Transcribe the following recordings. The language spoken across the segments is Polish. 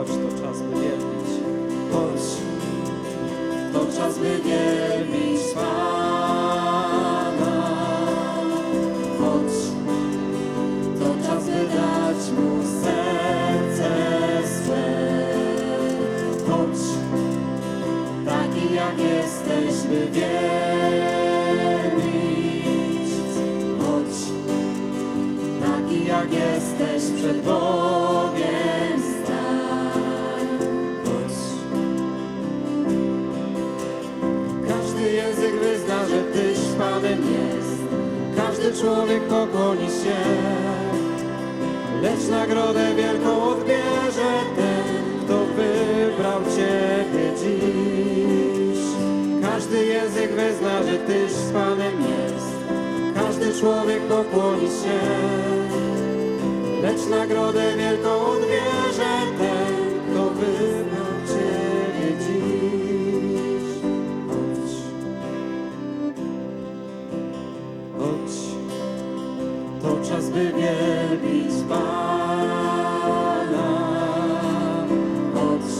Chodź, to czas by jak jesteś, przed Bogiem Każdy język wyzna, że Tyś Panem jest. Każdy człowiek pokłoni się. Lecz nagrodę wielką odbierze ten, kto wybrał Ciebie dziś. Każdy język wyzna, że Tyś Panem jest. Każdy człowiek pokłoni się. Lecz nagrodę wielką odbierze ten, czas by wielbić Pana. Chodź,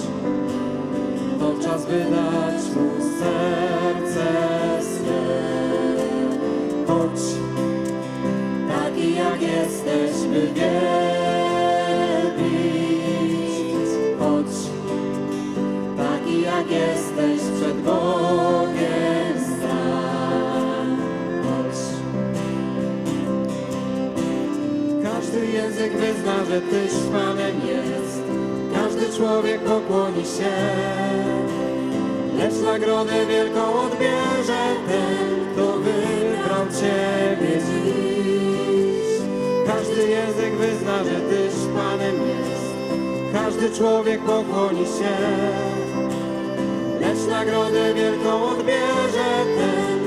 to czas by dać Mu serce swe. Chodź, taki jak jesteś, by wielbić. Chodź, taki jak jesteś, przed Bogiem język wyzna, że Tyś Panem jest. Każdy człowiek pokłoni się. Lecz nagrodę wielką odbierze ten, kto wybrał Ciebie dziś. Każdy język wyzna, że Tyś Panem jest. Każdy człowiek pokłoni się. Lecz nagrodę wielką odbierze ten,